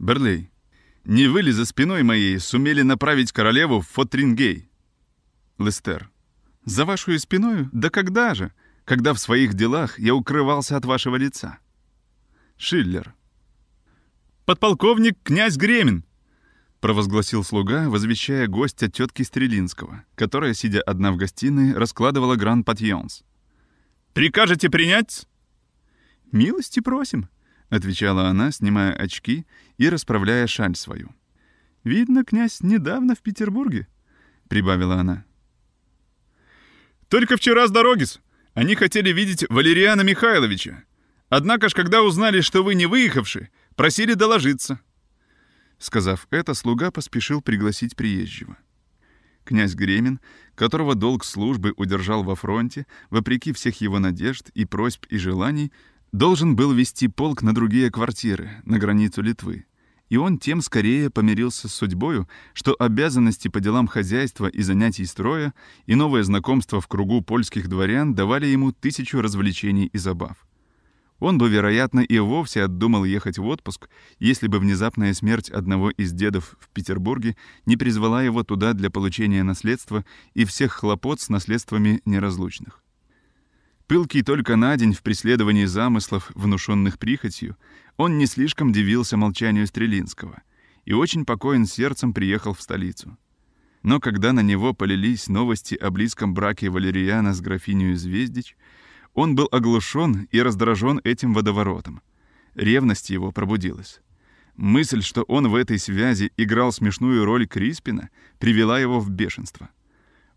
Берлей, не вы за спиной моей сумели направить королеву в Фотрингей? Лестер. За вашу спиною? Да когда же? Когда в своих делах я укрывался от вашего лица. Шиллер. «Подполковник князь Гремин!» — провозгласил слуга, возвещая гостя тетки Стрелинского, которая, сидя одна в гостиной, раскладывала гран-патьонс. «Прикажете принять?» «Милости просим», — отвечала она, снимая очки и расправляя шаль свою. «Видно, князь недавно в Петербурге», — прибавила она. «Только вчера с дороги -с. Они хотели видеть Валериана Михайловича. Однако ж, когда узнали, что вы не выехавши, просили доложиться». Сказав это, слуга поспешил пригласить приезжего. Князь Гремин, которого долг службы удержал во фронте, вопреки всех его надежд и просьб и желаний, должен был вести полк на другие квартиры, на границу Литвы. И он тем скорее помирился с судьбою, что обязанности по делам хозяйства и занятий строя и новое знакомство в кругу польских дворян давали ему тысячу развлечений и забав. Он бы, вероятно, и вовсе отдумал ехать в отпуск, если бы внезапная смерть одного из дедов в Петербурге не призвала его туда для получения наследства и всех хлопот с наследствами неразлучных. Пылкий только на день в преследовании замыслов, внушенных прихотью, он не слишком дивился молчанию Стрелинского и очень покоен сердцем приехал в столицу. Но когда на него полились новости о близком браке Валериана с графиней Звездич, он был оглушен и раздражен этим водоворотом. Ревность его пробудилась. Мысль, что он в этой связи играл смешную роль Криспина, привела его в бешенство —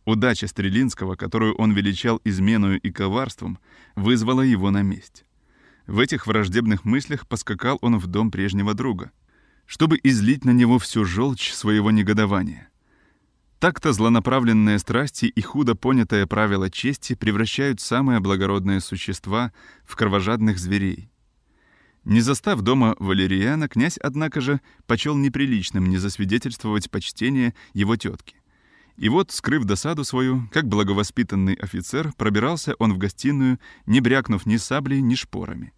Удача Стрелинского, которую он величал изменою и коварством, вызвала его на месть. В этих враждебных мыслях поскакал он в дом прежнего друга, чтобы излить на него всю желчь своего негодования. Так-то злонаправленные страсти и худо понятое правило чести превращают самые благородные существа в кровожадных зверей. Не застав дома Валериана, князь, однако же, почел неприличным не засвидетельствовать почтение его тетки. И вот, скрыв досаду свою, как благовоспитанный офицер, пробирался он в гостиную, не брякнув ни саблей, ни шпорами.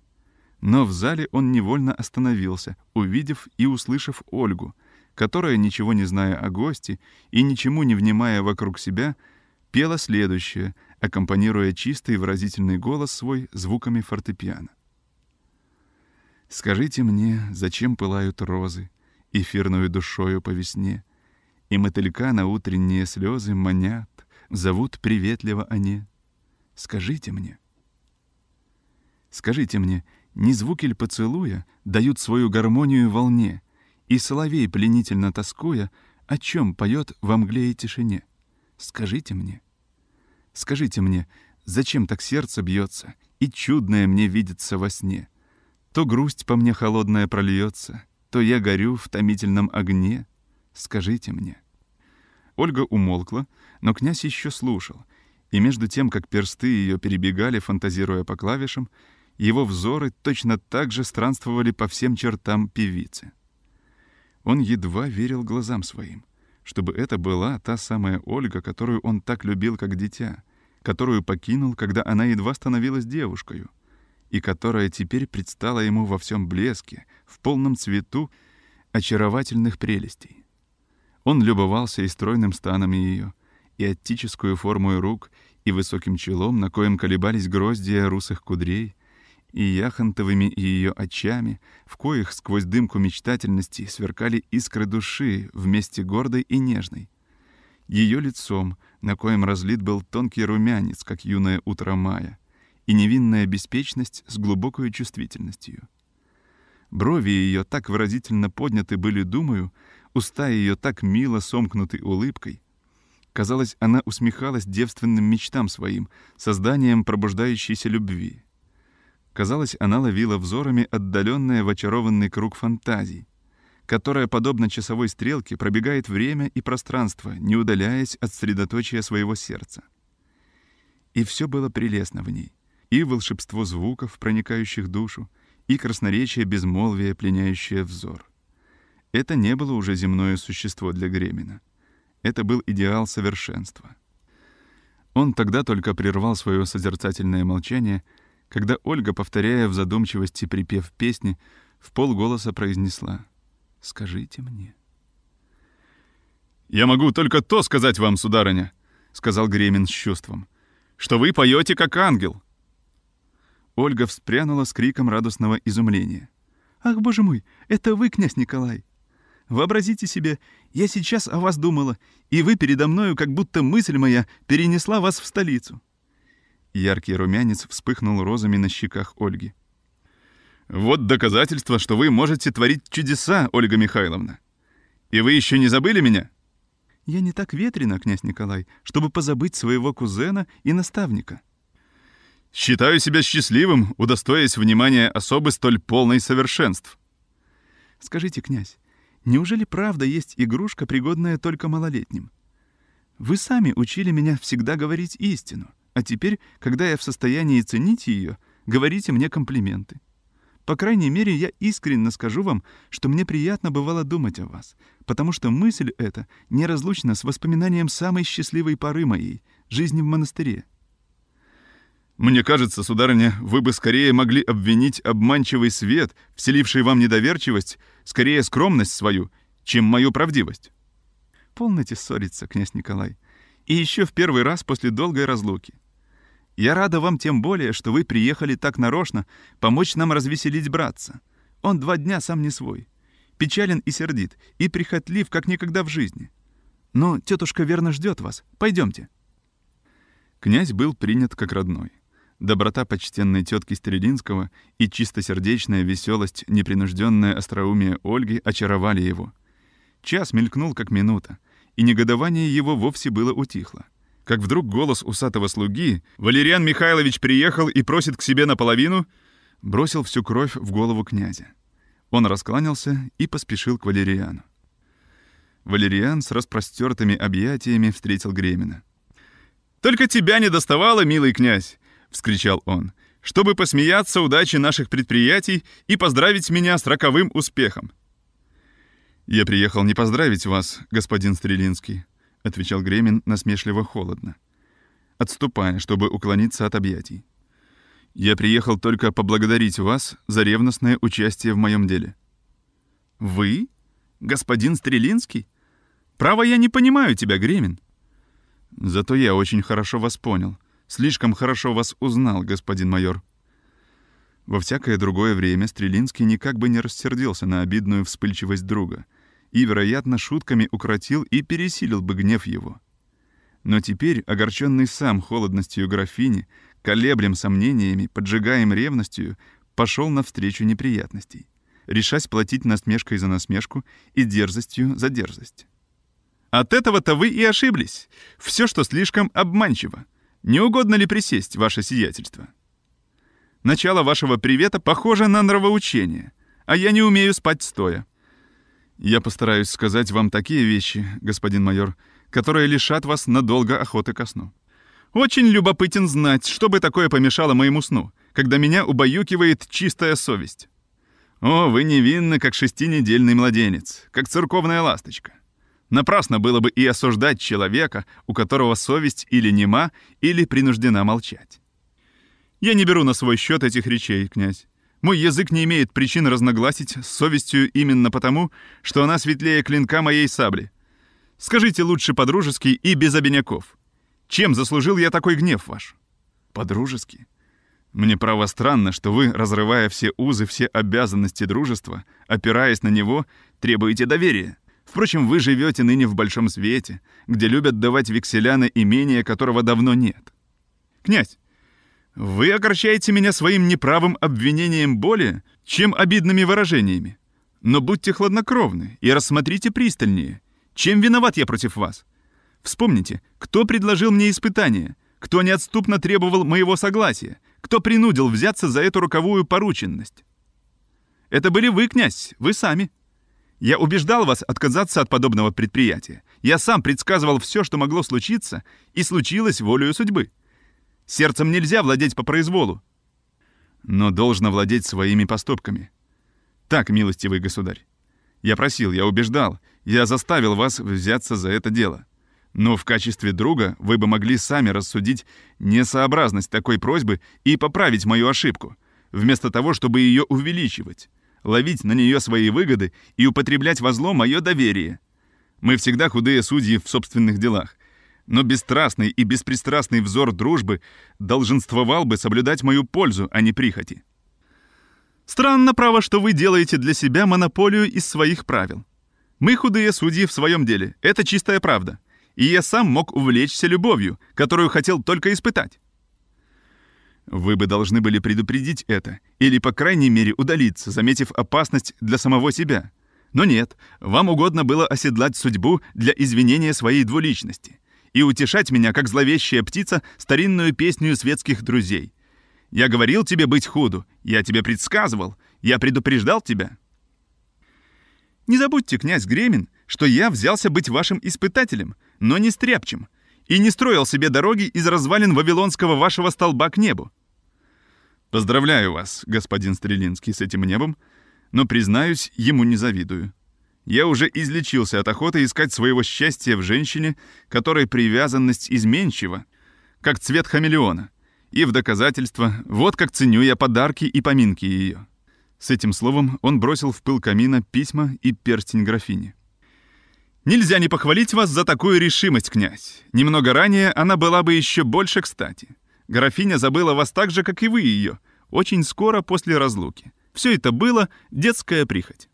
Но в зале он невольно остановился, увидев и услышав Ольгу, которая, ничего не зная о гости и ничему не внимая вокруг себя, пела следующее, аккомпанируя чистый выразительный голос свой звуками фортепиано. «Скажите мне, зачем пылают розы, эфирную душою по весне?» И мотылька на утренние слезы манят, Зовут приветливо они. Скажите мне. Скажите мне, не звуки ли поцелуя Дают свою гармонию волне, И соловей, пленительно тоскуя, О чем поет во мгле и тишине? Скажите мне. Скажите мне, зачем так сердце бьется, И чудное мне видится во сне? То грусть по мне холодная прольется, То я горю в томительном огне — Скажите мне». Ольга умолкла, но князь еще слушал, и между тем, как персты ее перебегали, фантазируя по клавишам, его взоры точно так же странствовали по всем чертам певицы. Он едва верил глазам своим, чтобы это была та самая Ольга, которую он так любил как дитя, которую покинул, когда она едва становилась девушкой, и которая теперь предстала ему во всем блеске, в полном цвету очаровательных прелестей. Он любовался и стройным станом ее, и оттическую формой рук, и высоким челом, на коем колебались гроздья русых кудрей, и яхонтовыми ее очами, в коих сквозь дымку мечтательности сверкали искры души вместе гордой и нежной. Ее лицом, на коем разлит был тонкий румянец, как юное утро мая, и невинная беспечность с глубокой чувствительностью. Брови ее так выразительно подняты были, думаю, Уста ее так мило сомкнуты улыбкой. Казалось, она усмехалась девственным мечтам своим, созданием пробуждающейся любви. Казалось, она ловила взорами отдаленное в очарованный круг фантазий, которая, подобно часовой стрелке, пробегает время и пространство, не удаляясь от средоточия своего сердца. И все было прелестно в ней. И волшебство звуков, проникающих душу, и красноречие безмолвия, пленяющее взор. Это не было уже земное существо для Гремина. Это был идеал совершенства. Он тогда только прервал свое созерцательное молчание, когда Ольга, повторяя в задумчивости припев песни, в полголоса произнесла Скажите мне». «Я могу только то сказать вам, сударыня», — сказал Гремин с чувством, «что вы поете как ангел». Ольга вспрянула с криком радостного изумления. «Ах, боже мой, это вы, князь Николай! Вообразите себе, я сейчас о вас думала, и вы передо мною, как будто мысль моя перенесла вас в столицу». Яркий румянец вспыхнул розами на щеках Ольги. «Вот доказательство, что вы можете творить чудеса, Ольга Михайловна. И вы еще не забыли меня?» «Я не так ветрена, князь Николай, чтобы позабыть своего кузена и наставника». «Считаю себя счастливым, удостоясь внимания особы столь полной совершенств». «Скажите, князь, неужели правда есть игрушка, пригодная только малолетним? Вы сами учили меня всегда говорить истину, а теперь, когда я в состоянии ценить ее, говорите мне комплименты. По крайней мере, я искренне скажу вам, что мне приятно бывало думать о вас, потому что мысль эта неразлучна с воспоминанием самой счастливой поры моей — жизни в монастыре. Мне кажется, сударыня, вы бы скорее могли обвинить обманчивый свет, вселивший вам недоверчивость, скорее скромность свою, чем мою правдивость. Полноте ссориться, князь Николай. И еще в первый раз после долгой разлуки. Я рада вам тем более, что вы приехали так нарочно помочь нам развеселить братца. Он два дня сам не свой. Печален и сердит, и прихотлив, как никогда в жизни. Но тетушка верно ждет вас. Пойдемте. Князь был принят как родной. Доброта почтенной тетки Стрелинского и чистосердечная веселость, непринужденное остроумие Ольги очаровали его. Час мелькнул, как минута, и негодование его вовсе было утихло как вдруг голос усатого слуги «Валериан Михайлович приехал и просит к себе наполовину» бросил всю кровь в голову князя. Он раскланялся и поспешил к Валериану. Валериан с распростертыми объятиями встретил Гремина. «Только тебя не доставало, милый князь!» — вскричал он. «Чтобы посмеяться удачи наших предприятий и поздравить меня с роковым успехом!» «Я приехал не поздравить вас, господин Стрелинский», — отвечал Гремин насмешливо холодно, отступая, чтобы уклониться от объятий. «Я приехал только поблагодарить вас за ревностное участие в моем деле». «Вы? Господин Стрелинский? Право, я не понимаю тебя, Гремин». «Зато я очень хорошо вас понял. Слишком хорошо вас узнал, господин майор». Во всякое другое время Стрелинский никак бы не рассердился на обидную вспыльчивость друга — и, вероятно, шутками укротил и пересилил бы гнев его. Но теперь, огорченный сам холодностью графини, колеблем сомнениями, поджигаем ревностью, пошел навстречу неприятностей, решась платить насмешкой за насмешку и дерзостью за дерзость. От этого-то вы и ошиблись. Все, что слишком обманчиво. Не угодно ли присесть, ваше сиятельство? Начало вашего привета похоже на нравоучение, а я не умею спать стоя. Я постараюсь сказать вам такие вещи, господин майор, которые лишат вас надолго охоты ко сну. Очень любопытен знать, что бы такое помешало моему сну, когда меня убаюкивает чистая совесть. О, вы невинны, как шестинедельный младенец, как церковная ласточка. Напрасно было бы и осуждать человека, у которого совесть или нема, или принуждена молчать. Я не беру на свой счет этих речей, князь. Мой язык не имеет причин разногласить с совестью именно потому, что она светлее клинка моей сабли. Скажите лучше по-дружески и без обиняков. Чем заслужил я такой гнев ваш? По-дружески? Мне право странно, что вы, разрывая все узы, все обязанности дружества, опираясь на него, требуете доверия. Впрочем, вы живете ныне в большом свете, где любят давать векселя на имение, которого давно нет. Князь, вы огорчаете меня своим неправым обвинением более, чем обидными выражениями. Но будьте хладнокровны и рассмотрите пристальнее. Чем виноват я против вас? Вспомните, кто предложил мне испытание, кто неотступно требовал моего согласия, кто принудил взяться за эту роковую порученность. Это были вы, князь, вы сами. Я убеждал вас отказаться от подобного предприятия. Я сам предсказывал все, что могло случиться, и случилось волею судьбы. Сердцем нельзя владеть по произволу. Но должно владеть своими поступками. Так, милостивый государь. Я просил, я убеждал, я заставил вас взяться за это дело. Но в качестве друга вы бы могли сами рассудить несообразность такой просьбы и поправить мою ошибку, вместо того, чтобы ее увеличивать. Ловить на нее свои выгоды и употреблять во зло мое доверие. Мы всегда худые судьи в собственных делах, но бесстрастный и беспристрастный взор дружбы долженствовал бы соблюдать мою пользу, а не прихоти. Странно, право, что вы делаете для себя монополию из своих правил. Мы худые судьи в своем деле, это чистая правда. И я сам мог увлечься любовью, которую хотел только испытать. Вы бы должны были предупредить это, или, по крайней мере, удалиться, заметив опасность для самого себя. Но нет, вам угодно было оседлать судьбу для извинения своей двуличности и утешать меня, как зловещая птица, старинную песню светских друзей. Я говорил тебе быть худу, я тебе предсказывал, я предупреждал тебя. Не забудьте, князь Гремин, что я взялся быть вашим испытателем, но не стряпчем, и не строил себе дороги из развалин вавилонского вашего столба к небу. Поздравляю вас, господин Стрелинский, с этим небом, но, признаюсь, ему не завидую. Я уже излечился от охоты искать своего счастья в женщине, которой привязанность изменчива, как цвет хамелеона. И в доказательство, вот как ценю я подарки и поминки ее. С этим словом он бросил в пыл камина письма и перстень графини. «Нельзя не похвалить вас за такую решимость, князь. Немного ранее она была бы еще больше кстати. Графиня забыла вас так же, как и вы ее, очень скоро после разлуки. Все это было детская прихоть.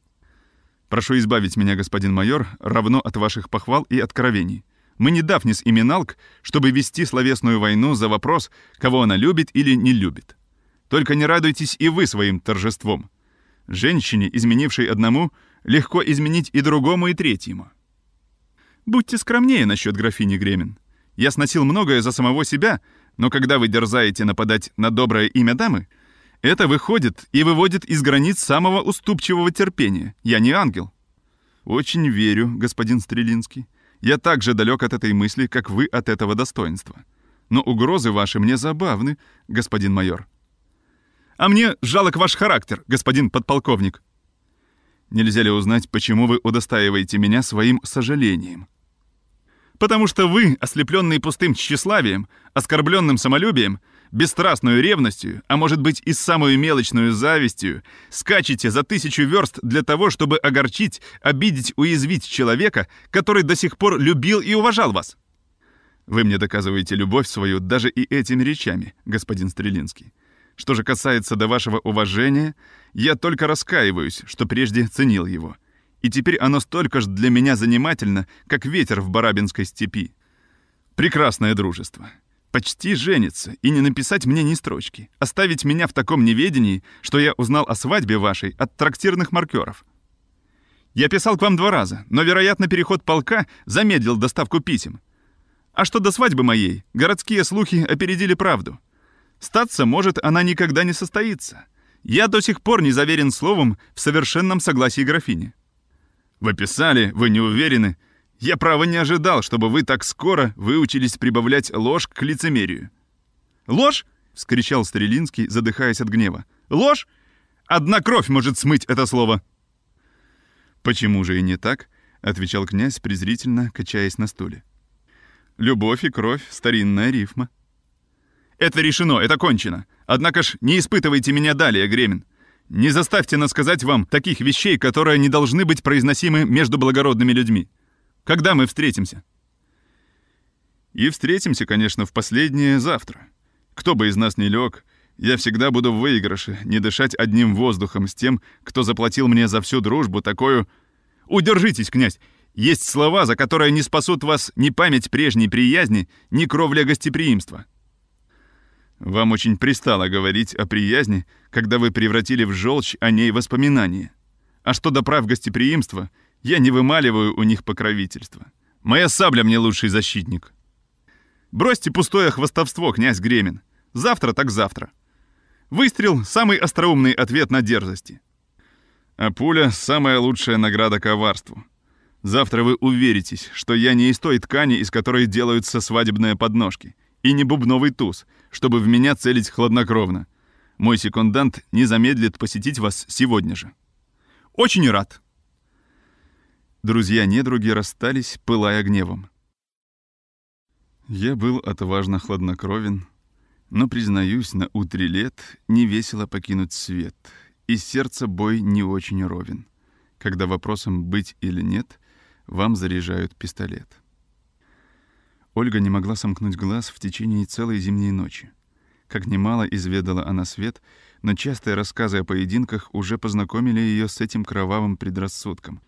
Прошу избавить меня, господин майор, равно от ваших похвал и откровений. Мы не Дафнис и Миналк, чтобы вести словесную войну за вопрос, кого она любит или не любит. Только не радуйтесь и вы своим торжеством. Женщине, изменившей одному, легко изменить и другому, и третьему. Будьте скромнее насчет графини Гремин. Я сносил многое за самого себя, но когда вы дерзаете нападать на доброе имя дамы, это выходит и выводит из границ самого уступчивого терпения. Я не ангел. Очень верю, господин Стрелинский. Я так же далек от этой мысли, как вы от этого достоинства. Но угрозы ваши мне забавны, господин майор. А мне жалок ваш характер, господин подполковник. Нельзя ли узнать, почему вы удостаиваете меня своим сожалением? Потому что вы, ослепленные пустым тщеславием, оскорбленным самолюбием, бесстрастную ревностью, а может быть и самую мелочную завистью, скачете за тысячу верст для того, чтобы огорчить, обидеть, уязвить человека, который до сих пор любил и уважал вас. Вы мне доказываете любовь свою даже и этими речами, господин Стрелинский. Что же касается до вашего уважения, я только раскаиваюсь, что прежде ценил его и теперь оно столько же для меня занимательно, как ветер в Барабинской степи. Прекрасное дружество. Почти жениться и не написать мне ни строчки. Оставить меня в таком неведении, что я узнал о свадьбе вашей от трактирных маркеров. Я писал к вам два раза, но, вероятно, переход полка замедлил доставку писем. А что до свадьбы моей, городские слухи опередили правду. Статься может, она никогда не состоится. Я до сих пор не заверен словом в совершенном согласии графини. Вы писали, вы не уверены. Я, право, не ожидал, чтобы вы так скоро выучились прибавлять ложь к лицемерию». «Ложь?» — вскричал Стрелинский, задыхаясь от гнева. «Ложь? Одна кровь может смыть это слово!» «Почему же и не так?» — отвечал князь, презрительно качаясь на стуле. «Любовь и кровь — старинная рифма». «Это решено, это кончено. Однако ж не испытывайте меня далее, Гремин. Не заставьте нас сказать вам таких вещей, которые не должны быть произносимы между благородными людьми. Когда мы встретимся? И встретимся, конечно, в последнее завтра. Кто бы из нас не лег, я всегда буду в выигрыше, не дышать одним воздухом с тем, кто заплатил мне за всю дружбу такую... Удержитесь, князь! Есть слова, за которые не спасут вас ни память прежней приязни, ни кровля гостеприимства. Вам очень пристало говорить о приязни, когда вы превратили в желчь о ней воспоминания. А что до прав гостеприимства, я не вымаливаю у них покровительства. Моя сабля мне лучший защитник. Бросьте пустое хвостовство, князь Гремин. Завтра так завтра. Выстрел — самый остроумный ответ на дерзости. А пуля — самая лучшая награда коварству. Завтра вы уверитесь, что я не из той ткани, из которой делаются свадебные подножки, и не бубновый туз — чтобы в меня целить хладнокровно. Мой секундант не замедлит посетить вас сегодня же. Очень рад. Друзья-недруги расстались, пылая гневом. Я был отважно хладнокровен, но, признаюсь, на утре лет не весело покинуть свет, и сердце бой не очень ровен, когда вопросом «быть или нет» вам заряжают пистолет. Ольга не могла сомкнуть глаз в течение целой зимней ночи. Как немало изведала она свет, но частые рассказы о поединках уже познакомили ее с этим кровавым предрассудком.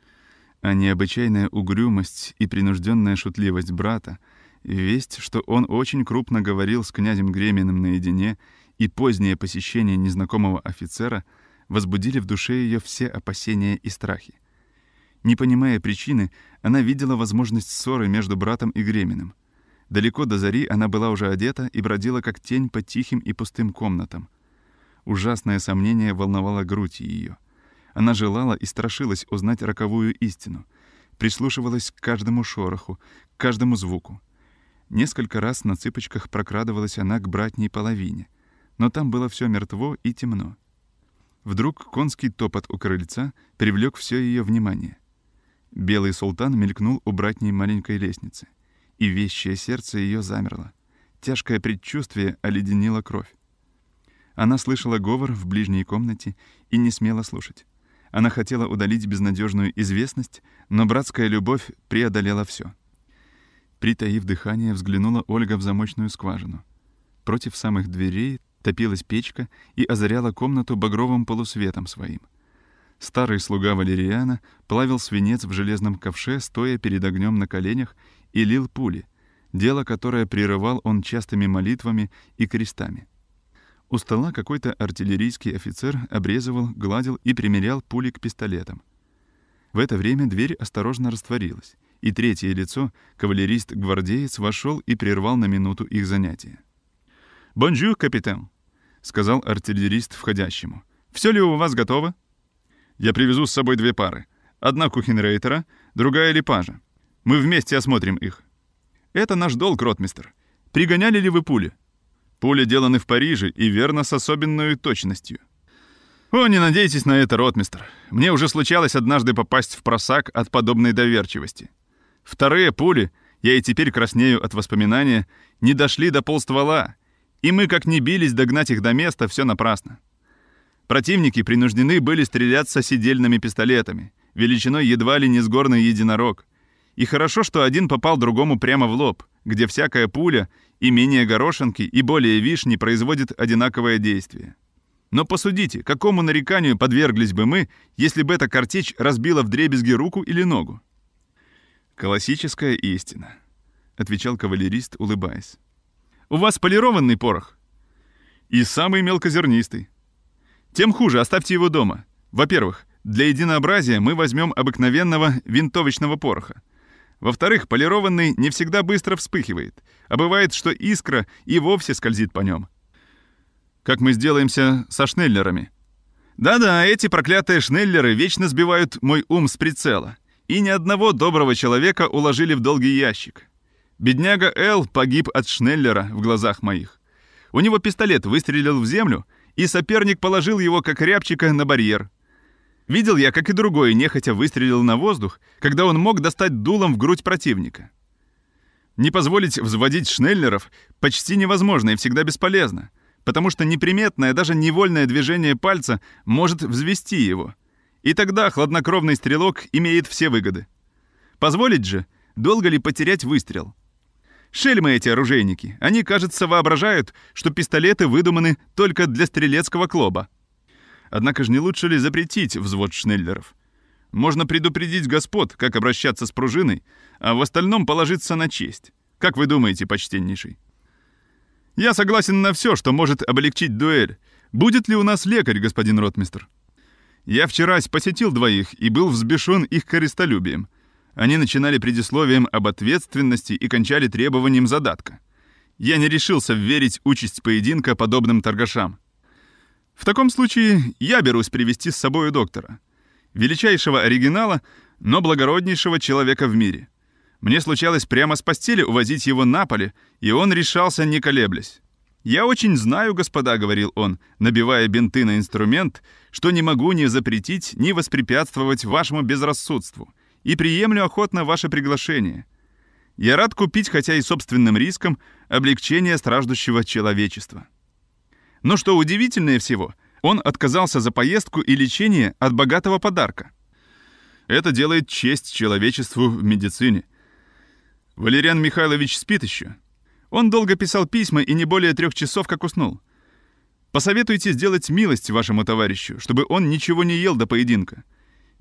А необычайная угрюмость и принужденная шутливость брата, весть, что он очень крупно говорил с князем Греминым наедине, и позднее посещение незнакомого офицера возбудили в душе ее все опасения и страхи. Не понимая причины, она видела возможность ссоры между братом и Греминым. Далеко до зари она была уже одета и бродила как тень по тихим и пустым комнатам. Ужасное сомнение волновало грудь ее. Она желала и страшилась узнать роковую истину, прислушивалась к каждому шороху, к каждому звуку. Несколько раз на цыпочках прокрадывалась она к братней половине, но там было все мертво и темно. Вдруг конский топот у крыльца привлек все ее внимание. Белый султан мелькнул у братней маленькой лестницы, и вещее сердце ее замерло. Тяжкое предчувствие оледенило кровь. Она слышала говор в ближней комнате и не смела слушать. Она хотела удалить безнадежную известность, но братская любовь преодолела все. Притаив дыхание, взглянула Ольга в замочную скважину. Против самых дверей топилась печка и озаряла комнату багровым полусветом своим. Старый слуга Валериана плавил свинец в железном ковше, стоя перед огнем на коленях, и лил пули, дело которое прерывал он частыми молитвами и крестами. У стола какой-то артиллерийский офицер обрезывал, гладил и примерял пули к пистолетам. В это время дверь осторожно растворилась, и третье лицо, кавалерист-гвардеец, вошел и прервал на минуту их занятия. «Bonjour, capitaine!» — сказал артиллерист входящему. «Все ли у вас готово?» Я привезу с собой две пары. Одна кухенрейтера, другая Лепажа. Мы вместе осмотрим их. Это наш долг, ротмистер. Пригоняли ли вы пули? Пули деланы в Париже и верно с особенной точностью. О, не надейтесь на это, ротмистер. Мне уже случалось однажды попасть в просак от подобной доверчивости. Вторые пули, я и теперь краснею от воспоминания, не дошли до полствола, и мы как не бились догнать их до места, все напрасно. Противники принуждены были стреляться сидельными пистолетами, величиной едва ли не с горный единорог. И хорошо, что один попал другому прямо в лоб, где всякая пуля и менее горошинки, и более вишни производит одинаковое действие. Но посудите, какому нареканию подверглись бы мы, если бы эта картечь разбила вдребезги руку или ногу? «Классическая истина», — отвечал кавалерист, улыбаясь. «У вас полированный порох?» «И самый мелкозернистый. Тем хуже, оставьте его дома. Во-первых, для единообразия мы возьмем обыкновенного винтовочного пороха. Во-вторых, полированный не всегда быстро вспыхивает, а бывает, что искра и вовсе скользит по нем. Как мы сделаемся со шнеллерами? Да-да, эти проклятые шнеллеры вечно сбивают мой ум с прицела. И ни одного доброго человека уложили в долгий ящик. Бедняга Эл погиб от шнеллера в глазах моих. У него пистолет выстрелил в землю, и соперник положил его как рябчика на барьер. Видел я, как и другой нехотя выстрелил на воздух, когда он мог достать дулом в грудь противника. Не позволить взводить шнеллеров почти невозможно и всегда бесполезно, потому что неприметное, даже невольное движение пальца может взвести его. И тогда хладнокровный стрелок имеет все выгоды. Позволить же, долго ли потерять выстрел? Шельмы эти оружейники. Они, кажется, воображают, что пистолеты выдуманы только для стрелецкого клоба. Однако же не лучше ли запретить взвод шнеллеров? Можно предупредить господ, как обращаться с пружиной, а в остальном положиться на честь. Как вы думаете, почтеннейший? Я согласен на все, что может облегчить дуэль. Будет ли у нас лекарь, господин ротмистр? Я вчера посетил двоих и был взбешен их корыстолюбием. Они начинали предисловием об ответственности и кончали требованием задатка. Я не решился верить участь поединка подобным торгашам. В таком случае я берусь привести с собой доктора. Величайшего оригинала, но благороднейшего человека в мире. Мне случалось прямо с постели увозить его на поле, и он решался, не колеблясь. «Я очень знаю, господа», — говорил он, набивая бинты на инструмент, «что не могу ни запретить, ни воспрепятствовать вашему безрассудству и приемлю охотно ваше приглашение. Я рад купить, хотя и собственным риском, облегчение страждущего человечества. Но что удивительнее всего, Он отказался за поездку и лечение от богатого подарка. Это делает честь человечеству в медицине. Валериан Михайлович спит еще. Он долго писал письма и не более трех часов как уснул. Посоветуйте сделать милость вашему товарищу, чтобы он ничего не ел до поединка.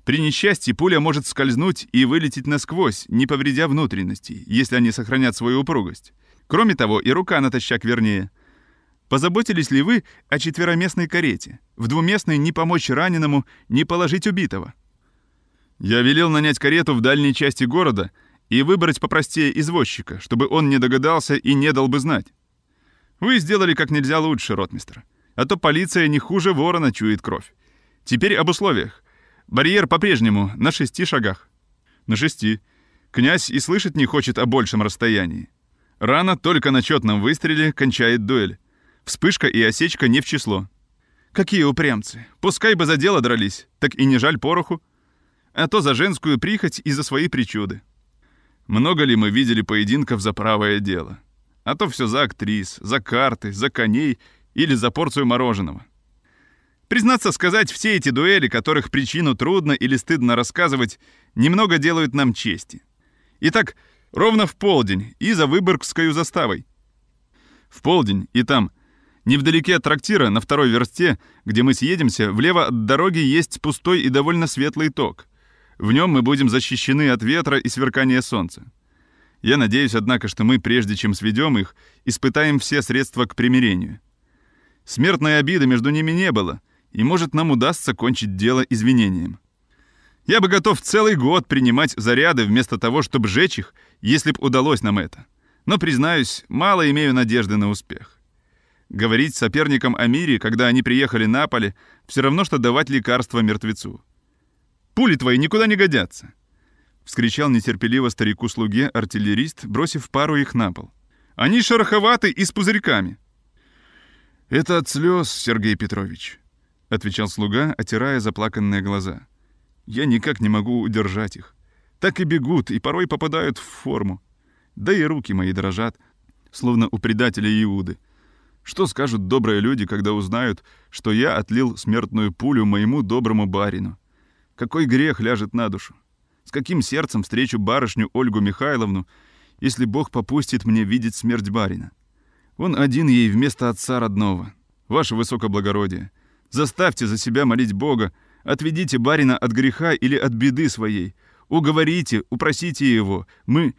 При несчастье пуля может скользнуть и вылететь насквозь, не повредя внутренностей, если они сохранят свою упругость. Кроме того, и рука натощак вернее. Позаботились ли вы о четвероместной карете? В двуместной не помочь раненому, не положить убитого. Я велел нанять карету в дальней части города и выбрать попростее извозчика, чтобы он не догадался и не дал бы знать. Вы сделали как нельзя лучше, ротмистр. А то полиция не хуже ворона чует кровь. Теперь об условиях. Барьер по-прежнему на шести шагах. На шести. Князь и слышать не хочет о большем расстоянии. Рана только на четном выстреле кончает дуэль. Вспышка и осечка не в число. Какие упрямцы. Пускай бы за дело дрались, так и не жаль пороху. А то за женскую прихоть и за свои причуды. Много ли мы видели поединков за правое дело? А то все за актрис, за карты, за коней или за порцию мороженого. Признаться сказать, все эти дуэли, которых причину трудно или стыдно рассказывать, немного делают нам чести. Итак, ровно в полдень и за Выборгскую заставой. В полдень и там, невдалеке от трактира, на второй версте, где мы съедемся, влево от дороги есть пустой и довольно светлый ток. В нем мы будем защищены от ветра и сверкания солнца. Я надеюсь, однако, что мы, прежде чем сведем их, испытаем все средства к примирению. Смертной обиды между ними не было — и, может, нам удастся кончить дело извинением. Я бы готов целый год принимать заряды вместо того, чтобы сжечь их, если б удалось нам это. Но, признаюсь, мало имею надежды на успех. Говорить соперникам о мире, когда они приехали на поле, все равно, что давать лекарство мертвецу. «Пули твои никуда не годятся!» — вскричал нетерпеливо старику-слуге артиллерист, бросив пару их на пол. «Они шероховаты и с пузырьками!» «Это от слез, Сергей Петрович», — отвечал слуга, отирая заплаканные глаза. «Я никак не могу удержать их. Так и бегут, и порой попадают в форму. Да и руки мои дрожат, словно у предателя Иуды. Что скажут добрые люди, когда узнают, что я отлил смертную пулю моему доброму барину? Какой грех ляжет на душу? С каким сердцем встречу барышню Ольгу Михайловну, если Бог попустит мне видеть смерть барина? Он один ей вместо отца родного. Ваше высокоблагородие — Заставьте за себя молить Бога, отведите барина от греха или от беды своей. Уговорите, упросите его. Мы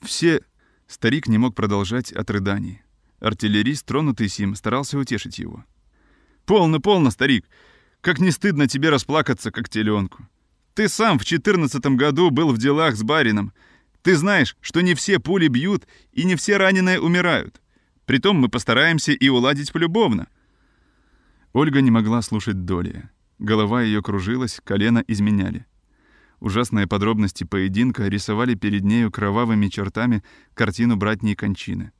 все...» Старик не мог продолжать от рыданий. Артиллерист, тронутый сим, старался утешить его. «Полно, полно, старик! Как не стыдно тебе расплакаться, как теленку! Ты сам в четырнадцатом году был в делах с барином. Ты знаешь, что не все пули бьют и не все раненые умирают. Притом мы постараемся и уладить полюбовно. Ольга не могла слушать доли. Голова ее кружилась, колено изменяли. Ужасные подробности поединка рисовали перед нею кровавыми чертами картину братней кончины.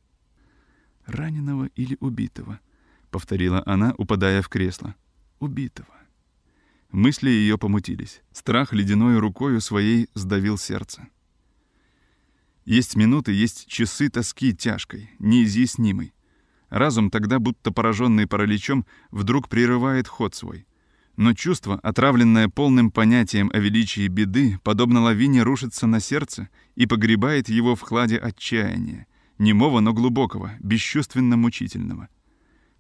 «Раненого или убитого?» — повторила она, упадая в кресло. «Убитого». Мысли ее помутились. Страх ледяной рукою своей сдавил сердце. Есть минуты, есть часы тоски тяжкой, неизъяснимой. Разум тогда, будто пораженный параличом, вдруг прерывает ход свой. Но чувство, отравленное полным понятием о величии беды, подобно лавине рушится на сердце и погребает его в хладе отчаяния, немого, но глубокого, бесчувственно-мучительного.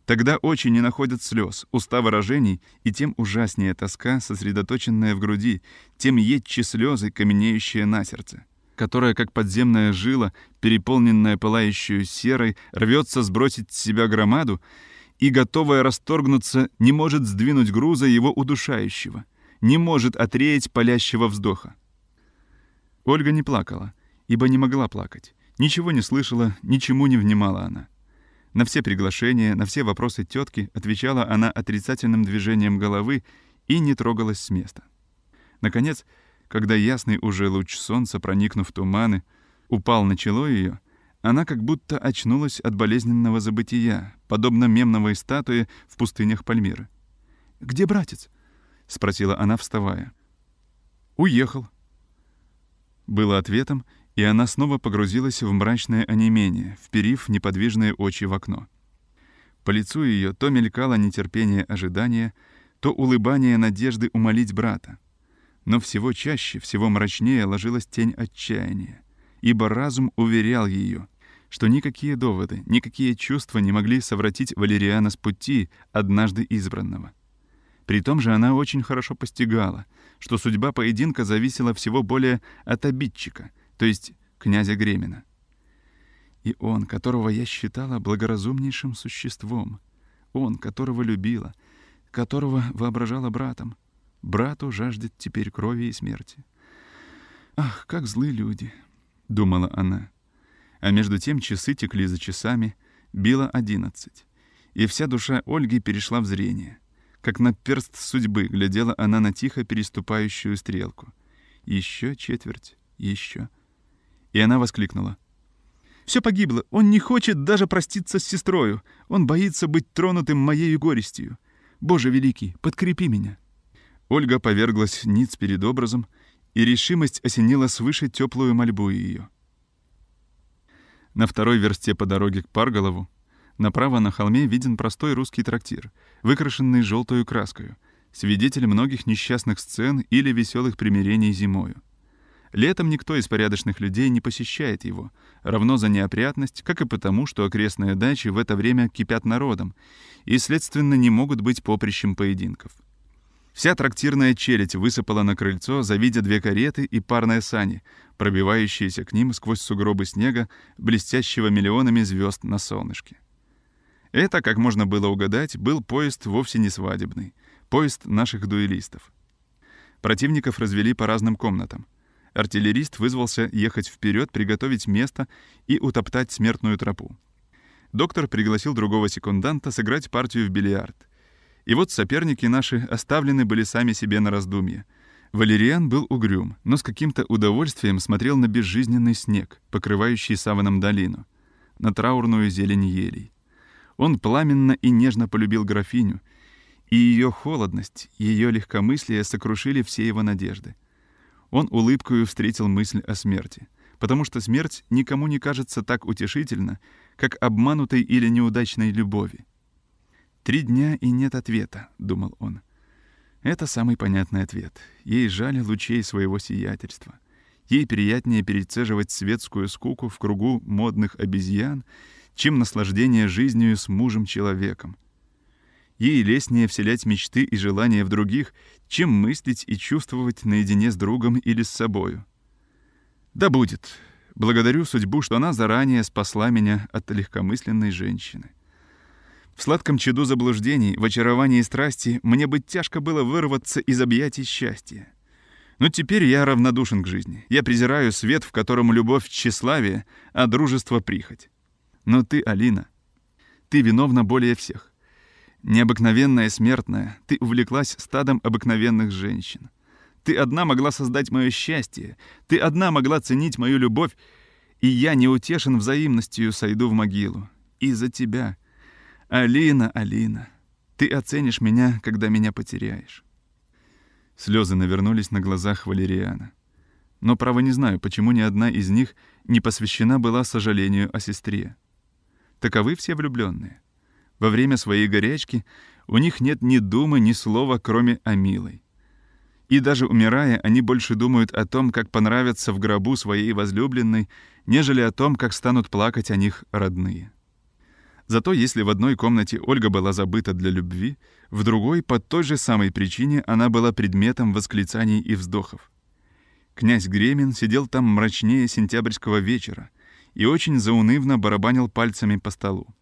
Тогда очи не находят слез, уста выражений, и тем ужаснее тоска, сосредоточенная в груди, тем едче слезы, каменеющие на сердце которая, как подземная жила, переполненная пылающую серой, рвется сбросить с себя громаду и, готовая расторгнуться, не может сдвинуть груза его удушающего, не может отреять палящего вздоха. Ольга не плакала, ибо не могла плакать. Ничего не слышала, ничему не внимала она. На все приглашения, на все вопросы тетки отвечала она отрицательным движением головы и не трогалась с места. Наконец, когда ясный уже луч солнца, проникнув туманы, упал на чело ее, она как будто очнулась от болезненного забытия, подобно мемновой статуе в пустынях Пальмиры. «Где братец?» — спросила она, вставая. «Уехал». Было ответом, и она снова погрузилась в мрачное онемение, вперив неподвижные очи в окно. По лицу ее то мелькало нетерпение ожидания, то улыбание надежды умолить брата. Но всего чаще, всего мрачнее ложилась тень отчаяния, ибо разум уверял ее, что никакие доводы, никакие чувства не могли совратить Валериана с пути однажды избранного. При том же она очень хорошо постигала, что судьба поединка зависела всего более от обидчика, то есть князя Гремина. И он, которого я считала благоразумнейшим существом, он, которого любила, которого воображала братом, брату жаждет теперь крови и смерти. «Ах, как злы люди!» — думала она. А между тем часы текли за часами, било одиннадцать, и вся душа Ольги перешла в зрение. Как на перст судьбы глядела она на тихо переступающую стрелку. Еще четверть, еще. И она воскликнула. «Все погибло. Он не хочет даже проститься с сестрою. Он боится быть тронутым моею горестью. Боже великий, подкрепи меня!» Ольга поверглась ниц перед образом, и решимость осенила свыше теплую мольбу ее. На второй версте по дороге к Парголову направо на холме виден простой русский трактир, выкрашенный желтую краской, свидетель многих несчастных сцен или веселых примирений зимою. Летом никто из порядочных людей не посещает его, равно за неопрятность, как и потому, что окрестные дачи в это время кипят народом и, следственно, не могут быть поприщем поединков. Вся трактирная челядь высыпала на крыльцо, завидя две кареты и парные сани, пробивающиеся к ним сквозь сугробы снега, блестящего миллионами звезд на солнышке. Это, как можно было угадать, был поезд вовсе не свадебный, поезд наших дуэлистов. Противников развели по разным комнатам. Артиллерист вызвался ехать вперед, приготовить место и утоптать смертную тропу. Доктор пригласил другого секунданта сыграть партию в бильярд — и вот соперники наши оставлены были сами себе на раздумье. Валериан был угрюм, но с каким-то удовольствием смотрел на безжизненный снег, покрывающий саваном долину, на траурную зелень елей. Он пламенно и нежно полюбил графиню, и ее холодность, ее легкомыслие сокрушили все его надежды. Он улыбкою встретил мысль о смерти, потому что смерть никому не кажется так утешительно, как обманутой или неудачной любови. «Три дня и нет ответа», — думал он. Это самый понятный ответ. Ей жаль лучей своего сиятельства. Ей приятнее перецеживать светскую скуку в кругу модных обезьян, чем наслаждение жизнью с мужем-человеком. Ей лестнее вселять мечты и желания в других, чем мыслить и чувствовать наедине с другом или с собою. Да будет. Благодарю судьбу, что она заранее спасла меня от легкомысленной женщины. В сладком чаду заблуждений, в очаровании страсти мне бы тяжко было вырваться из объятий счастья. Но теперь я равнодушен к жизни. Я презираю свет, в котором любовь — тщеславие, а дружество — прихоть. Но ты, Алина, ты виновна более всех. Необыкновенная смертная, ты увлеклась стадом обыкновенных женщин. Ты одна могла создать мое счастье, ты одна могла ценить мою любовь, и я, неутешен взаимностью, сойду в могилу. Из-за тебя — Алина, Алина, ты оценишь меня, когда меня потеряешь. Слезы навернулись на глазах Валериана. Но, право, не знаю, почему ни одна из них не посвящена была сожалению о сестре. Таковы все влюбленные. Во время своей горячки у них нет ни думы, ни слова, кроме о милой. И даже умирая, они больше думают о том, как понравятся в гробу своей возлюбленной, нежели о том, как станут плакать о них родные. Зато если в одной комнате Ольга была забыта для любви, в другой, по той же самой причине, она была предметом восклицаний и вздохов. Князь Гремин сидел там мрачнее сентябрьского вечера и очень заунывно барабанил пальцами по столу.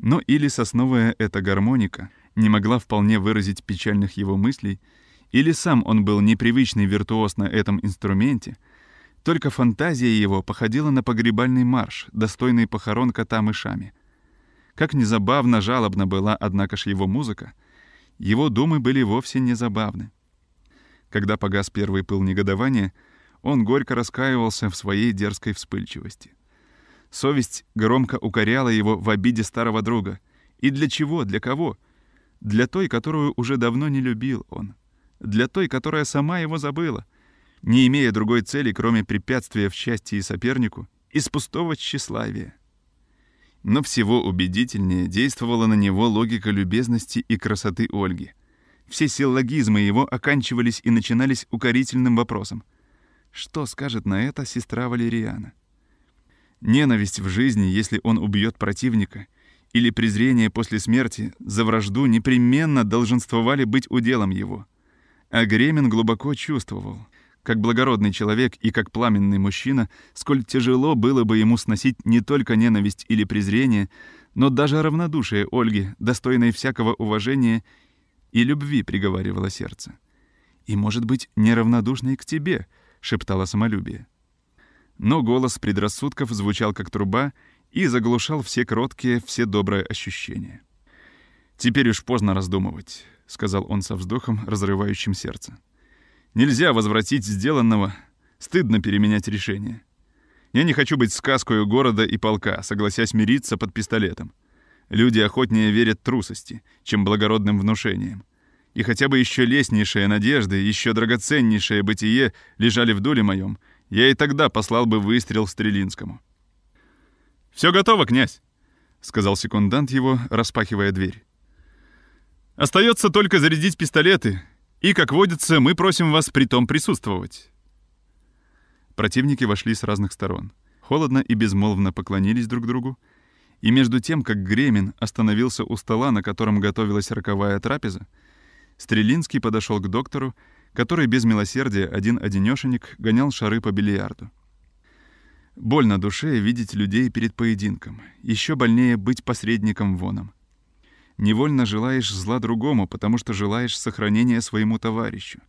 Но или сосновая эта гармоника не могла вполне выразить печальных его мыслей, или сам он был непривычный виртуоз на этом инструменте, только фантазия его походила на погребальный марш, достойный похорон кота мышами — как незабавно жалобно была, однако ж, его музыка, его думы были вовсе не забавны. Когда погас первый пыл негодования, он горько раскаивался в своей дерзкой вспыльчивости. Совесть громко укоряла его в обиде старого друга. И для чего, для кого? Для той, которую уже давно не любил он. Для той, которая сама его забыла, не имея другой цели, кроме препятствия в счастье и сопернику, из пустого тщеславия. Но всего убедительнее действовала на него логика любезности и красоты Ольги. Все силлогизмы его оканчивались и начинались укорительным вопросом. Что скажет на это сестра Валериана? Ненависть в жизни, если он убьет противника, или презрение после смерти за вражду непременно долженствовали быть уделом его. А Гремин глубоко чувствовал, как благородный человек и как пламенный мужчина, сколь тяжело было бы ему сносить не только ненависть или презрение, но даже равнодушие Ольги, достойной всякого уважения и любви, приговаривало сердце. И, может быть, неравнодушной к тебе, шептало самолюбие. Но голос предрассудков звучал как труба и заглушал все кроткие, все добрые ощущения. «Теперь уж поздно раздумывать», — сказал он со вздохом, разрывающим сердце. Нельзя возвратить сделанного, стыдно переменять решение. Я не хочу быть сказкой города и полка, согласясь мириться под пистолетом. Люди охотнее верят трусости, чем благородным внушениям. И хотя бы еще лестнейшие надежды, еще драгоценнейшее бытие лежали в доле моем, я и тогда послал бы выстрел Стрелинскому. «Все готово, князь!» — сказал секундант его, распахивая дверь. «Остается только зарядить пистолеты и, как водится, мы просим вас при том присутствовать». Противники вошли с разных сторон. Холодно и безмолвно поклонились друг другу. И между тем, как Гремин остановился у стола, на котором готовилась роковая трапеза, Стрелинский подошел к доктору, который без милосердия один-одинешенек гонял шары по бильярду. Больно душе видеть людей перед поединком. Еще больнее быть посредником воном невольно желаешь зла другому, потому что желаешь сохранения своему товарищу.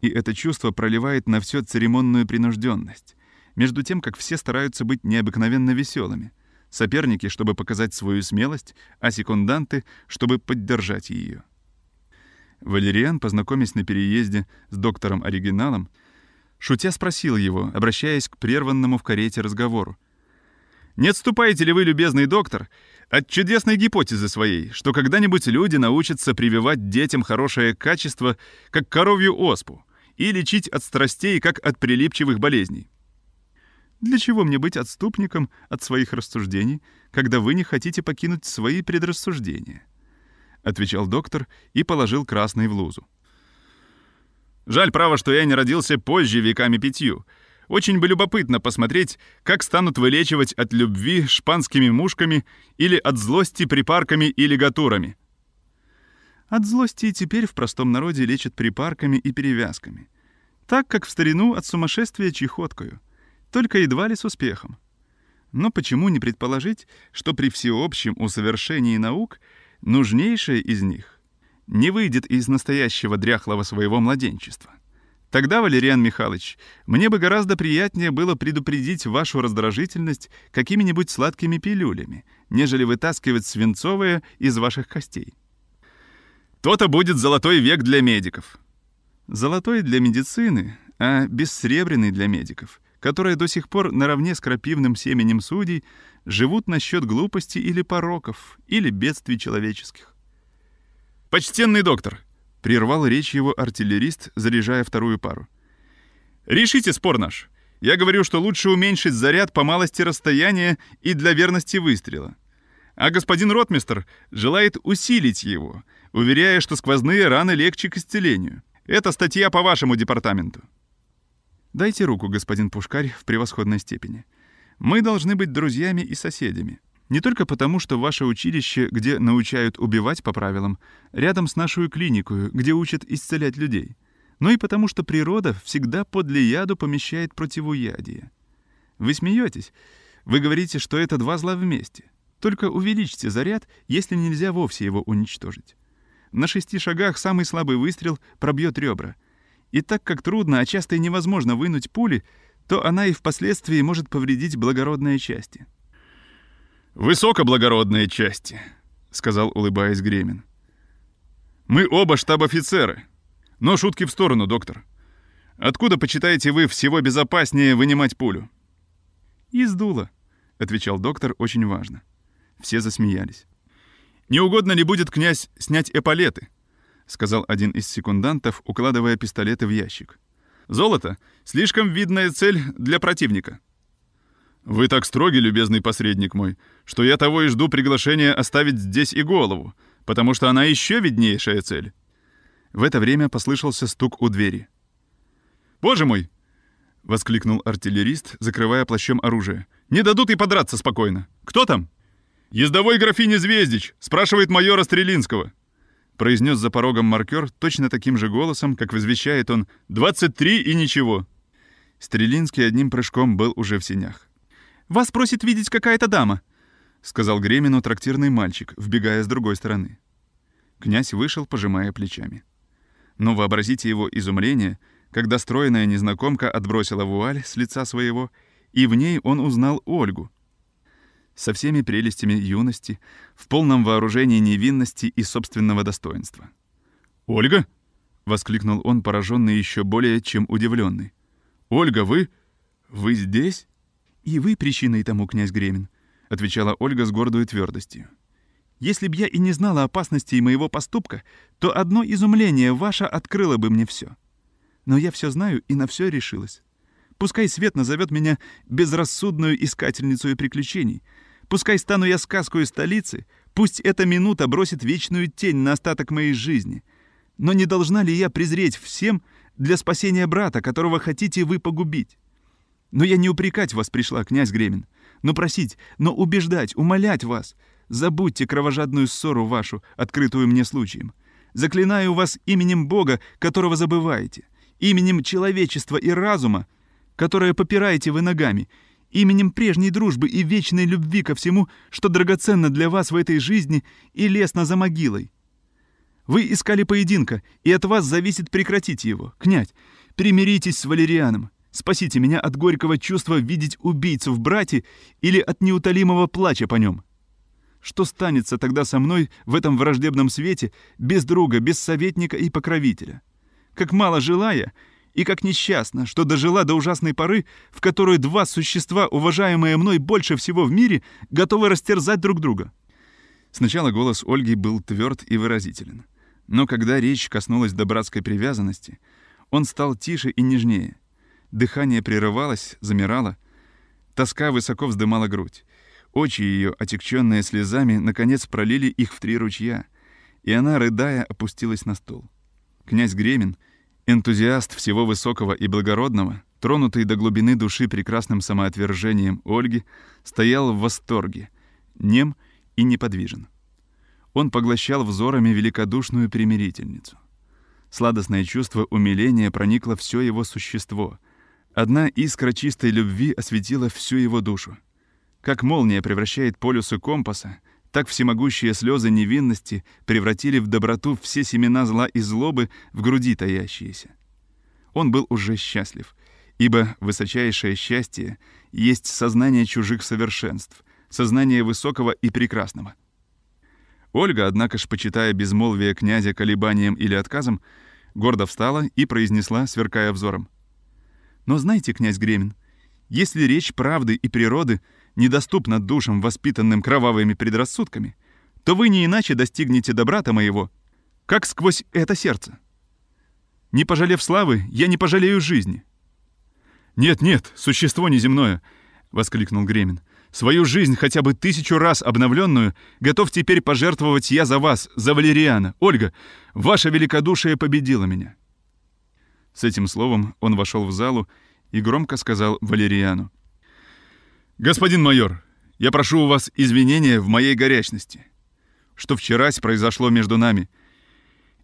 И это чувство проливает на все церемонную принужденность, между тем, как все стараются быть необыкновенно веселыми. Соперники, чтобы показать свою смелость, а секунданты, чтобы поддержать ее. Валериан, познакомясь на переезде с доктором-оригиналом, шутя спросил его, обращаясь к прерванному в карете разговору. «Не отступаете ли вы, любезный доктор, от чудесной гипотезы своей, что когда-нибудь люди научатся прививать детям хорошее качество, как коровью оспу, и лечить от страстей, как от прилипчивых болезней. Для чего мне быть отступником от своих рассуждений, когда вы не хотите покинуть свои предрассуждения? Отвечал доктор и положил красный в лузу. Жаль, право, что я не родился позже веками пятью, очень бы любопытно посмотреть, как станут вылечивать от любви шпанскими мушками или от злости припарками и лигатурами. От злости теперь в простом народе лечат припарками и перевязками. Так, как в старину от сумасшествия чехоткою. Только едва ли с успехом. Но почему не предположить, что при всеобщем усовершении наук нужнейшее из них не выйдет из настоящего дряхлого своего младенчества? Тогда, Валериан Михайлович, мне бы гораздо приятнее было предупредить вашу раздражительность какими-нибудь сладкими пилюлями, нежели вытаскивать свинцовые из ваших костей. То-то будет золотой век для медиков. Золотой для медицины, а бессребряный для медиков, которые до сих пор наравне с крапивным семенем судей живут насчет глупости или пороков, или бедствий человеческих. «Почтенный доктор!» Прервал речь его артиллерист, заряжая вторую пару. «Решите спор наш. Я говорю, что лучше уменьшить заряд по малости расстояния и для верности выстрела. А господин ротмистр желает усилить его, уверяя, что сквозные раны легче к исцелению. Это статья по вашему департаменту». «Дайте руку, господин Пушкарь, в превосходной степени. Мы должны быть друзьями и соседями. Не только потому, что ваше училище, где научают убивать по правилам, рядом с нашу клинику, где учат исцелять людей, но и потому, что природа всегда подле яду помещает противоядие. Вы смеетесь? Вы говорите, что это два зла вместе. Только увеличьте заряд, если нельзя вовсе его уничтожить. На шести шагах самый слабый выстрел пробьет ребра. И так как трудно, а часто и невозможно вынуть пули, то она и впоследствии может повредить благородные части. «Высокоблагородные части», — сказал, улыбаясь Гремин. «Мы оба штаб-офицеры. Но шутки в сторону, доктор. Откуда, почитаете вы, всего безопаснее вынимать пулю?» «Из дула», — отвечал доктор очень важно. Все засмеялись. «Не угодно ли будет, князь, снять эполеты?» — сказал один из секундантов, укладывая пистолеты в ящик. «Золото — слишком видная цель для противника». «Вы так строги, любезный посредник мой, что я того и жду приглашения оставить здесь и голову, потому что она еще виднейшая цель». В это время послышался стук у двери. «Боже мой!» — воскликнул артиллерист, закрывая плащом оружие. «Не дадут и подраться спокойно. Кто там?» «Ездовой графиня Звездич!» — спрашивает майора Стрелинского. Произнес за порогом маркер точно таким же голосом, как возвещает он «двадцать три и ничего». Стрелинский одним прыжком был уже в сенях. «Вас просит видеть какая-то дама», — сказал Гремину трактирный мальчик, вбегая с другой стороны. Князь вышел, пожимая плечами. Но вообразите его изумление, когда стройная незнакомка отбросила вуаль с лица своего, и в ней он узнал Ольгу. Со всеми прелестями юности, в полном вооружении невинности и собственного достоинства. «Ольга?» — воскликнул он, пораженный еще более, чем удивленный. «Ольга, вы... вы здесь?» «И вы причиной тому, князь Гремин», — отвечала Ольга с гордой твердостью. Если б я и не знала опасности моего поступка, то одно изумление ваше открыло бы мне все. Но я все знаю и на все решилась. Пускай свет назовет меня безрассудную искательницу и приключений. Пускай стану я сказкою столицы, пусть эта минута бросит вечную тень на остаток моей жизни. Но не должна ли я презреть всем для спасения брата, которого хотите вы погубить? Но я не упрекать вас пришла, князь Гремин, но просить, но убеждать, умолять вас — Забудьте кровожадную ссору вашу, открытую мне случаем. Заклинаю вас именем Бога, которого забываете, именем человечества и разума, которое попираете вы ногами, именем прежней дружбы и вечной любви ко всему, что драгоценно для вас в этой жизни и лестно за могилой. Вы искали поединка, и от вас зависит прекратить его. Князь, примиритесь с Валерианом. Спасите меня от горького чувства видеть убийцу в брате или от неутолимого плача по нем. Что станется тогда со мной в этом враждебном свете, без друга, без советника и покровителя? Как мало желая, и как несчастна, что дожила до ужасной поры, в которой два существа, уважаемые мной больше всего в мире, готовы растерзать друг друга. Сначала голос Ольги был тверд и выразителен. Но когда речь коснулась до братской привязанности, он стал тише и нежнее. Дыхание прерывалось, замирало. Тоска высоко вздымала грудь. Очи ее, отекченные слезами, наконец пролили их в три ручья, и она, рыдая, опустилась на стол. Князь Гремин, энтузиаст всего высокого и благородного, тронутый до глубины души прекрасным самоотвержением Ольги, стоял в восторге, нем и неподвижен. Он поглощал взорами великодушную примирительницу. Сладостное чувство умиления проникло все его существо. Одна искра чистой любви осветила всю его душу. Как молния превращает полюсы компаса, так всемогущие слезы невинности превратили в доброту все семена зла и злобы в груди таящиеся. Он был уже счастлив, ибо высочайшее счастье есть сознание чужих совершенств, сознание высокого и прекрасного. Ольга, однако ж, почитая безмолвие князя колебанием или отказом, гордо встала и произнесла, сверкая взором. «Но знаете, князь Гремин, если речь правды и природы — недоступна душам, воспитанным кровавыми предрассудками, то вы не иначе достигнете добра-то моего, как сквозь это сердце. Не пожалев славы, я не пожалею жизни». «Нет-нет, существо неземное!» — воскликнул Гремин. «Свою жизнь, хотя бы тысячу раз обновленную, готов теперь пожертвовать я за вас, за Валериана. Ольга, ваше великодушие победило меня». С этим словом он вошел в залу и громко сказал Валериану. «Господин майор, я прошу у вас извинения в моей горячности, что вчерась произошло между нами.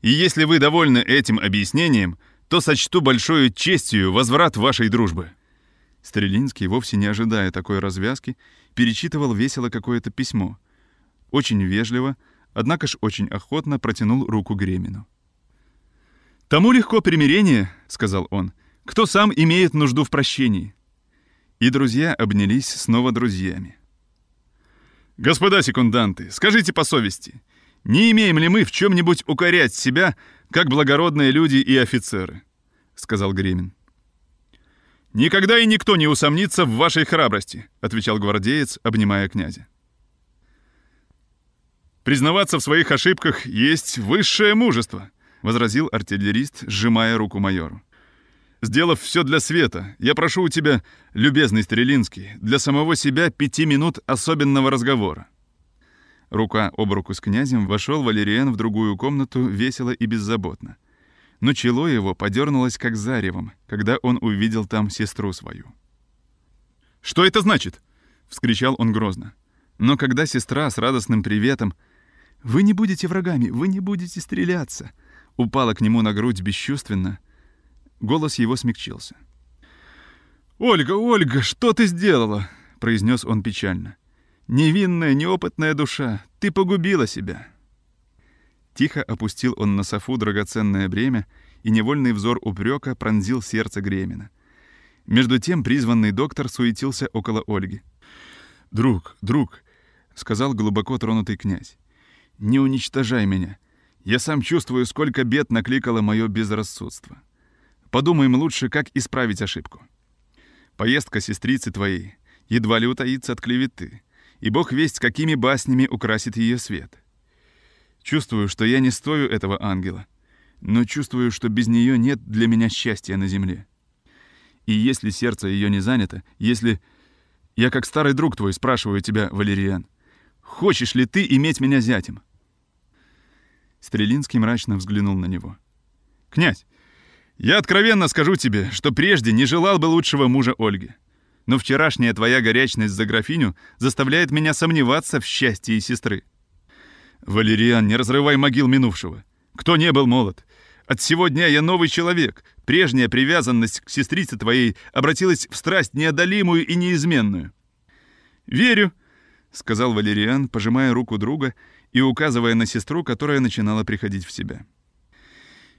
И если вы довольны этим объяснением, то сочту большой честью возврат вашей дружбы». Стрелинский, вовсе не ожидая такой развязки, перечитывал весело какое-то письмо. Очень вежливо, однако ж очень охотно протянул руку Гремину. «Тому легко примирение», — сказал он, — «кто сам имеет нужду в прощении». И друзья обнялись снова друзьями. «Господа секунданты, скажите по совести, не имеем ли мы в чем-нибудь укорять себя, как благородные люди и офицеры?» — сказал Гремин. «Никогда и никто не усомнится в вашей храбрости», — отвечал гвардеец, обнимая князя. «Признаваться в своих ошибках есть высшее мужество», — возразил артиллерист, сжимая руку майору. Сделав все для света, я прошу у тебя, любезный Стрелинский, для самого себя пяти минут особенного разговора». Рука об руку с князем вошел Валериан в другую комнату весело и беззаботно. Но чело его подернулось как заревом, когда он увидел там сестру свою. «Что это значит?» — вскричал он грозно. Но когда сестра с радостным приветом «Вы не будете врагами, вы не будете стреляться!» упала к нему на грудь бесчувственно, голос его смягчился. «Ольга, Ольга, что ты сделала?» — произнес он печально. «Невинная, неопытная душа, ты погубила себя». Тихо опустил он на софу драгоценное бремя, и невольный взор упрека пронзил сердце Гремина. Между тем призванный доктор суетился около Ольги. «Друг, друг», — сказал глубоко тронутый князь, — «не уничтожай меня. Я сам чувствую, сколько бед накликало мое безрассудство. Подумаем лучше, как исправить ошибку. Поездка сестрицы твоей едва ли утаится от клеветы, и бог весть, какими баснями украсит ее свет. Чувствую, что я не стою этого ангела, но чувствую, что без нее нет для меня счастья на земле. И если сердце ее не занято, если... Я как старый друг твой спрашиваю тебя, Валериан, хочешь ли ты иметь меня зятем?» Стрелинский мрачно взглянул на него. «Князь, я откровенно скажу тебе, что прежде не желал бы лучшего мужа Ольги. Но вчерашняя твоя горячность за графиню заставляет меня сомневаться в счастье сестры. Валериан, не разрывай могил минувшего. Кто не был молод? От сегодня я новый человек. Прежняя привязанность к сестрице твоей обратилась в страсть неодолимую и неизменную. «Верю», — сказал Валериан, пожимая руку друга и указывая на сестру, которая начинала приходить в себя.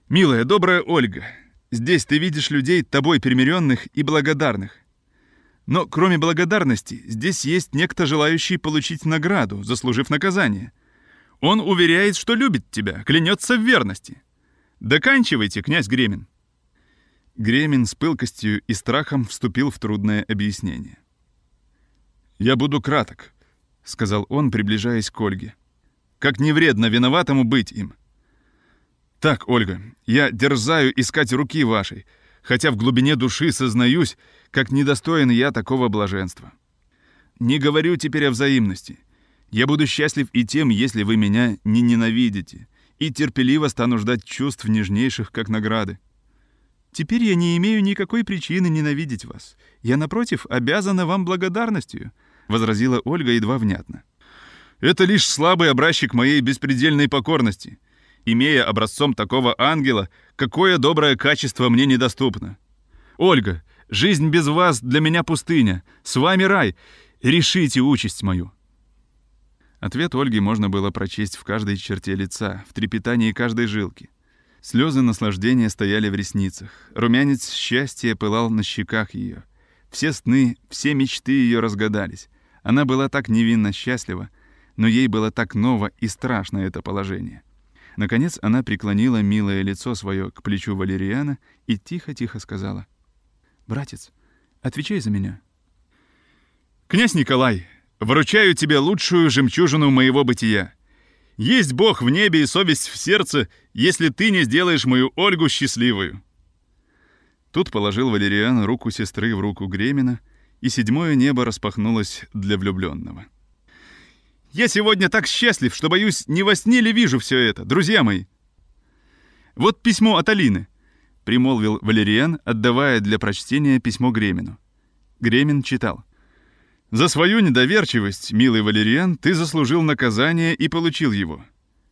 «Милая, добрая Ольга, здесь ты видишь людей, тобой примиренных и благодарных. Но кроме благодарности, здесь есть некто, желающий получить награду, заслужив наказание. Он уверяет, что любит тебя, клянется в верности. Доканчивайте, князь Гремин». Гремин с пылкостью и страхом вступил в трудное объяснение. «Я буду краток», — сказал он, приближаясь к Ольге как не вредно виноватому быть им. Так, Ольга, я дерзаю искать руки вашей, хотя в глубине души сознаюсь, как недостоин я такого блаженства. Не говорю теперь о взаимности. Я буду счастлив и тем, если вы меня не ненавидите, и терпеливо стану ждать чувств нежнейших, как награды. Теперь я не имею никакой причины ненавидеть вас. Я, напротив, обязана вам благодарностью», — возразила Ольга едва внятно. Это лишь слабый образчик моей беспредельной покорности. Имея образцом такого ангела, какое доброе качество мне недоступно. Ольга, жизнь без вас для меня пустыня, с вами рай. Решите участь мою». Ответ Ольги можно было прочесть в каждой черте лица, в трепетании каждой жилки. Слезы наслаждения стояли в ресницах, румянец счастья пылал на щеках ее. Все сны, все мечты ее разгадались. Она была так невинно счастлива, но ей было так ново и страшно это положение. Наконец она преклонила милое лицо свое к плечу Валериана и тихо-тихо сказала. «Братец, отвечай за меня». «Князь Николай, вручаю тебе лучшую жемчужину моего бытия. Есть Бог в небе и совесть в сердце, если ты не сделаешь мою Ольгу счастливую». Тут положил Валериан руку сестры в руку Гремина, и седьмое небо распахнулось для влюбленного. Я сегодня так счастлив, что, боюсь, не во сне ли вижу все это, друзья мои. Вот письмо от Алины, — примолвил Валериан, отдавая для прочтения письмо Гремину. Гремин читал. «За свою недоверчивость, милый Валериан, ты заслужил наказание и получил его.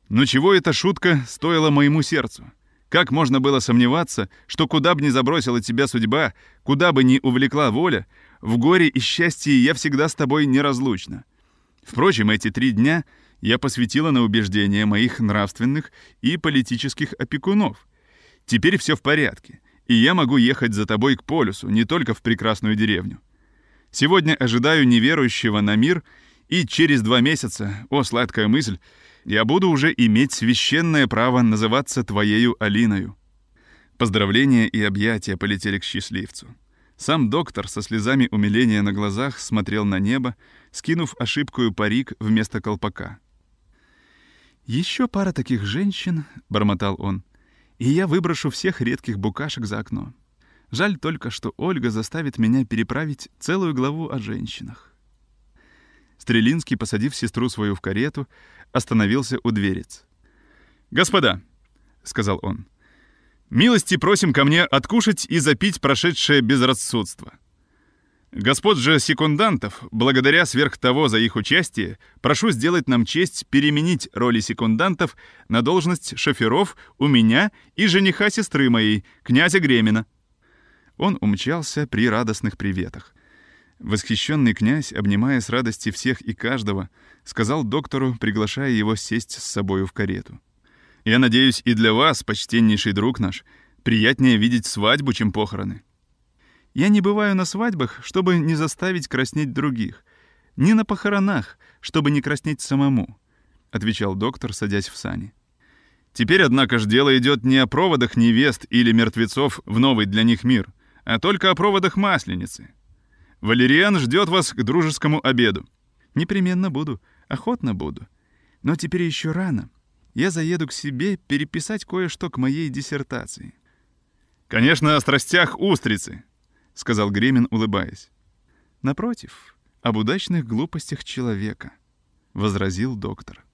Но чего эта шутка стоила моему сердцу? Как можно было сомневаться, что куда бы ни забросила тебя судьба, куда бы ни увлекла воля, в горе и счастье я всегда с тобой неразлучна? Впрочем, эти три дня я посвятила на убеждения моих нравственных и политических опекунов. Теперь все в порядке, и я могу ехать за тобой к полюсу, не только в прекрасную деревню. Сегодня ожидаю неверующего на мир, и через два месяца, о, сладкая мысль, я буду уже иметь священное право называться твоею Алиною. Поздравления и объятия полетели к счастливцу. Сам доктор со слезами умиления на глазах смотрел на небо, скинув ошибкую парик вместо колпака. «Еще пара таких женщин», — бормотал он, — «и я выброшу всех редких букашек за окно. Жаль только, что Ольга заставит меня переправить целую главу о женщинах. Стрелинский, посадив сестру свою в карету, остановился у дверец. «Господа», — сказал он, — «милости просим ко мне откушать и запить прошедшее безрассудство. Господ же секундантов, благодаря сверх того за их участие, прошу сделать нам честь переменить роли секундантов на должность шоферов у меня и жениха сестры моей, князя Гремина». Он умчался при радостных приветах. Восхищенный князь, обнимая с радости всех и каждого, сказал доктору, приглашая его сесть с собою в карету. «Я надеюсь, и для вас, почтеннейший друг наш, приятнее видеть свадьбу, чем похороны». «Я не бываю на свадьбах, чтобы не заставить краснеть других. Ни на похоронах, чтобы не краснеть самому», — отвечал доктор, садясь в сани. «Теперь, однако ж, дело идет не о проводах невест или мертвецов в новый для них мир, а только о проводах Масленицы. Валериан ждет вас к дружескому обеду. Непременно буду, охотно буду. Но теперь еще рано. Я заеду к себе переписать кое-что к моей диссертации. Конечно, о страстях устрицы, сказал Гремин, улыбаясь. Напротив, об удачных глупостях человека, возразил доктор.